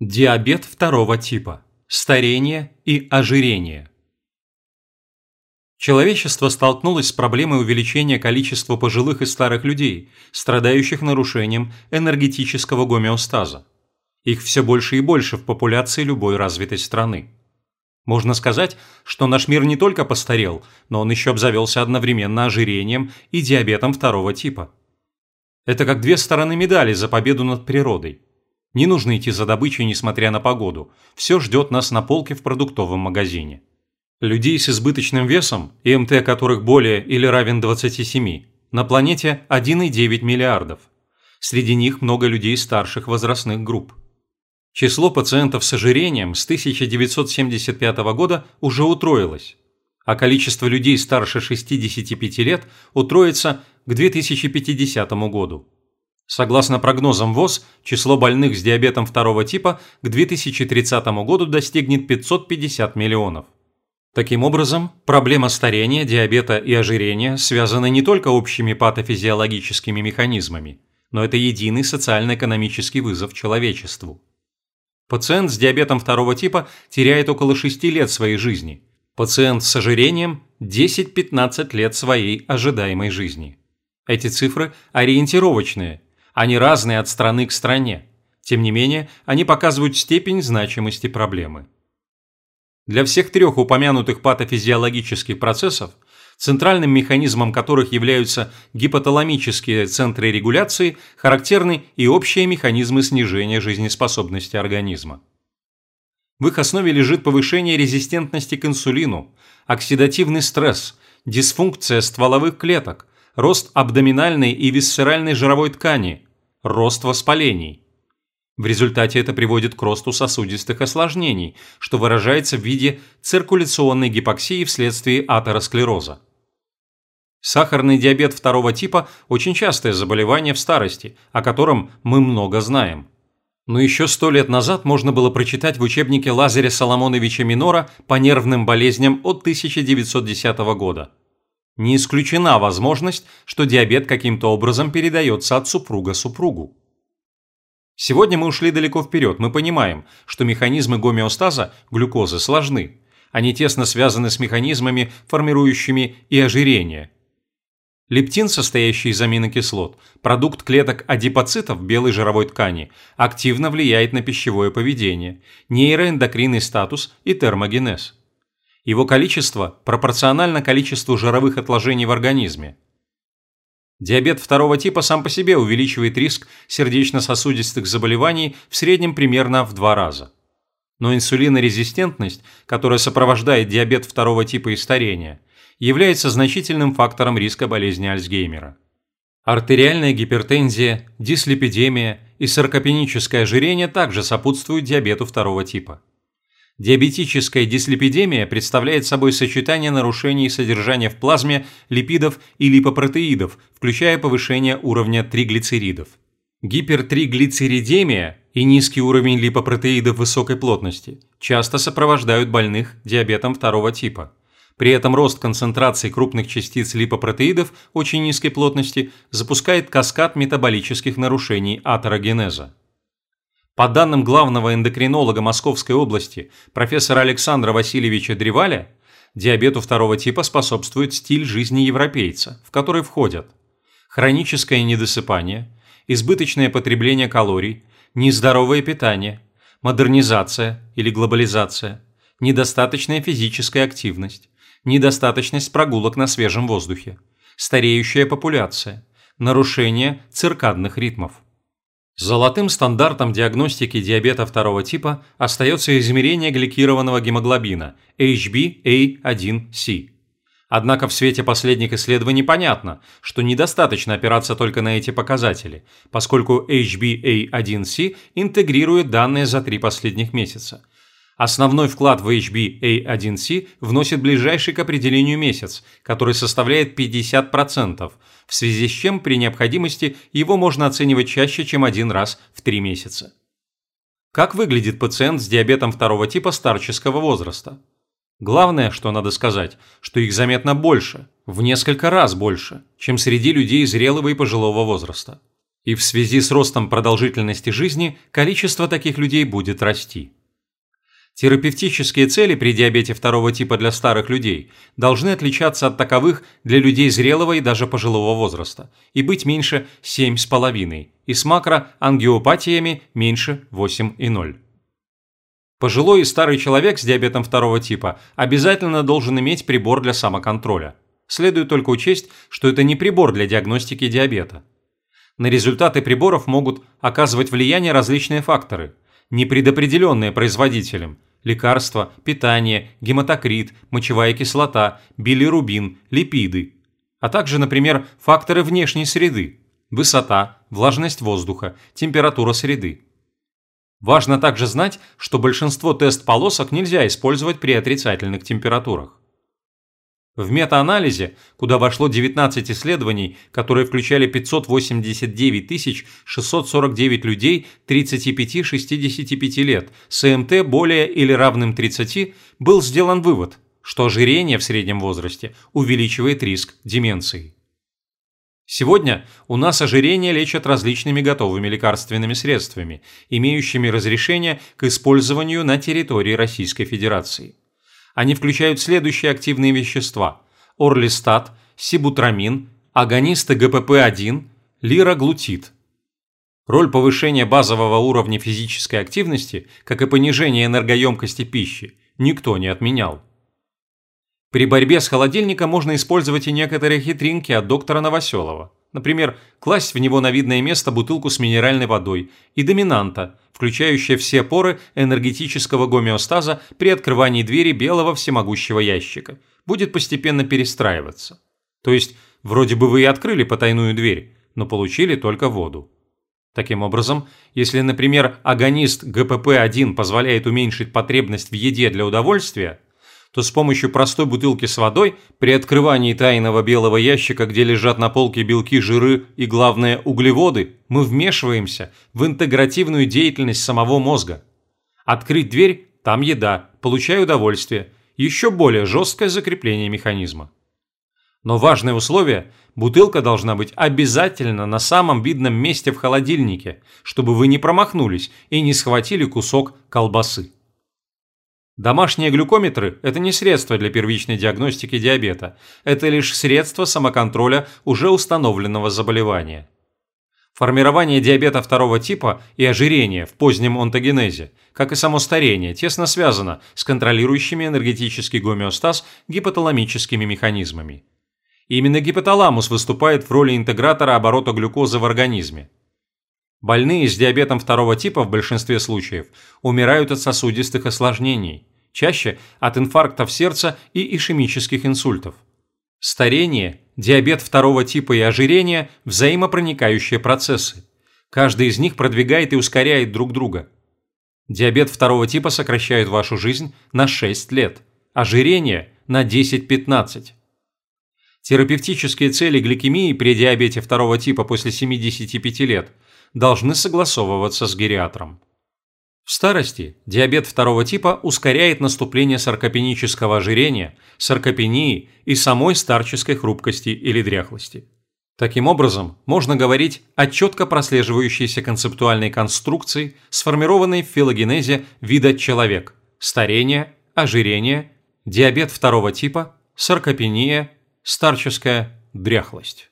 Диабет второго типа. Старение и ожирение. Человечество столкнулось с проблемой увеличения количества пожилых и старых людей, страдающих нарушением энергетического гомеостаза. Их все больше и больше в популяции любой развитой страны. Можно сказать, что наш мир не только постарел, но он еще обзавелся одновременно ожирением и диабетом второго типа. Это как две стороны медали за победу над природой. Не нужно идти за добычей, несмотря на погоду. Все ждет нас на полке в продуктовом магазине. Людей с избыточным весом, ИМТ которых более или равен 27, на планете 1,9 миллиардов. Среди них много людей старших возрастных групп. Число пациентов с ожирением с 1975 года уже утроилось, а количество людей старше 65 лет утроится к 2050 году. Согласно прогнозам ВОЗ, число больных с диабетом второго типа к 2030 году достигнет 550 миллионов. Таким образом, проблема старения, диабета и ожирения связаны не только общими патофизиологическими механизмами, но это единый социально-экономический вызов человечеству. Пациент с диабетом второго типа теряет около 6 лет своей жизни, пациент с ожирением – 10-15 лет своей ожидаемой жизни. Эти цифры ориентировочные – они разные от страны к стране. Тем не менее, они показывают степень значимости проблемы. Для всех трех упомянутых патофизиологических процессов, центральным механизмом которых являются гипоталамические центры регуляции, характерны и общие механизмы снижения жизнеспособности организма. В их основе лежит повышение резистентности к инсулину, оксидативный стресс, дисфункция стволовых клеток, рост абдоминальной и висцеральной жировой ткани, рост воспалений. В результате это приводит к росту сосудистых осложнений, что выражается в виде циркуляционной гипоксии вследствие атеросклероза. Сахарный диабет второго типа – очень частое заболевание в старости, о котором мы много знаем. Но еще сто лет назад можно было прочитать в учебнике Лазаря Соломоновича Минора по нервным болезням от 1910 года – не исключена возможность, что диабет каким-то образом передается от супруга супругу. Сегодня мы ушли далеко вперед, мы понимаем, что механизмы гомеостаза глюкозы сложны. Они тесно связаны с механизмами, формирующими и ожирение. Лептин, состоящий из аминокислот, продукт клеток адипоцитов белой жировой ткани, активно влияет на пищевое поведение, нейроэндокринный статус и термогенез. Его количество пропорционально количеству жировых отложений в организме. Диабет второго типа сам по себе увеличивает риск сердечно-сосудистых заболеваний в среднем примерно в два раза. Но инсулинорезистентность, которая сопровождает диабет второго типа и старение, является значительным фактором риска болезни Альцгеймера. Артериальная гипертензия, дислипидемия и саркопеническое ожирение также сопутствуют диабету второго типа. Диабетическая дислипидемия представляет собой сочетание нарушений содержания в плазме липидов и липопротеидов, включая повышение уровня триглицеридов. Гипертриглицеридемия и низкий уровень липопротеидов высокой плотности часто сопровождают больных диабетом второго типа. При этом рост концентрации крупных частиц липопротеидов очень низкой плотности запускает каскад метаболических нарушений атерогенеза. По данным главного эндокринолога Московской области профессора Александра Васильевича Древаля, диабету второго типа способствует стиль жизни европейца, в который входят хроническое недосыпание, избыточное потребление калорий, нездоровое питание, модернизация или глобализация, недостаточная физическая активность, недостаточность прогулок на свежем воздухе, стареющая популяция, нарушение циркадных ритмов. Золотым стандартом диагностики диабета второго типа остается измерение гликированного гемоглобина HbA1c. Однако в свете последних исследований понятно, что недостаточно опираться только на эти показатели, поскольку HbA1c интегрирует данные за три последних месяца. Основной вклад в HbA1c вносит ближайший к определению месяц, который составляет 50%, в связи с чем при необходимости его можно оценивать чаще, чем один раз в три месяца. Как выглядит пациент с диабетом второго типа старческого возраста? Главное, что надо сказать, что их заметно больше, в несколько раз больше, чем среди людей зрелого и пожилого возраста. И в связи с ростом продолжительности жизни количество таких людей будет расти. Терапевтические цели при диабете второго типа для старых людей должны отличаться от таковых для людей зрелого и даже пожилого возраста и быть меньше 7,5 и с макроангиопатиями меньше 8,0. Пожилой и старый человек с диабетом второго типа обязательно должен иметь прибор для самоконтроля. Следует только учесть, что это не прибор для диагностики диабета. На результаты приборов могут оказывать влияние различные факторы, не предопределенные производителем – лекарства, питание, гематокрит, мочевая кислота, билирубин, липиды, а также, например, факторы внешней среды – высота, влажность воздуха, температура среды. Важно также знать, что большинство тест-полосок нельзя использовать при отрицательных температурах. В метаанализе, куда вошло 19 исследований, которые включали 589 649 людей 35-65 лет с МТ более или равным 30, был сделан вывод, что ожирение в среднем возрасте увеличивает риск деменции. Сегодня у нас ожирение лечат различными готовыми лекарственными средствами, имеющими разрешение к использованию на территории Российской Федерации. Они включают следующие активные вещества – орлистат, сибутрамин, агонисты ГПП-1, лираглутид. Роль повышения базового уровня физической активности, как и понижения энергоемкости пищи, никто не отменял. При борьбе с холодильником можно использовать и некоторые хитринки от доктора Новоселова. Например, класть в него на видное место бутылку с минеральной водой и доминанта, включающая все поры энергетического гомеостаза при открывании двери белого всемогущего ящика, будет постепенно перестраиваться. То есть, вроде бы вы и открыли потайную дверь, но получили только воду. Таким образом, если, например, агонист ГПП-1 позволяет уменьшить потребность в еде для удовольствия, то с помощью простой бутылки с водой при открывании тайного белого ящика, где лежат на полке белки, жиры и, главное, углеводы, мы вмешиваемся в интегративную деятельность самого мозга. Открыть дверь – там еда, получаю удовольствие, еще более жесткое закрепление механизма. Но важное условие – бутылка должна быть обязательно на самом видном месте в холодильнике, чтобы вы не промахнулись и не схватили кусок колбасы. Домашние глюкометры – это не средство для первичной диагностики диабета, это лишь средство самоконтроля уже установленного заболевания. Формирование диабета второго типа и ожирение в позднем онтогенезе, как и само старение, тесно связано с контролирующими энергетический гомеостаз гипоталамическими механизмами. Именно гипоталамус выступает в роли интегратора оборота глюкозы в организме. Больные с диабетом второго типа в большинстве случаев умирают от сосудистых осложнений, чаще от инфарктов сердца и ишемических инсультов. Старение, диабет второго типа и ожирение – взаимопроникающие процессы. Каждый из них продвигает и ускоряет друг друга. Диабет второго типа сокращает вашу жизнь на 6 лет, ожирение – на 10-15. Терапевтические цели гликемии при диабете второго типа после 75 лет – должны согласовываться с гериатром. В старости диабет второго типа ускоряет наступление саркопенического ожирения, саркопении и самой старческой хрупкости или дряхлости. Таким образом, можно говорить о четко прослеживающейся концептуальной конструкции, сформированной в филогенезе вида человек – старение, ожирение, диабет второго типа, саркопения, старческая дряхлость.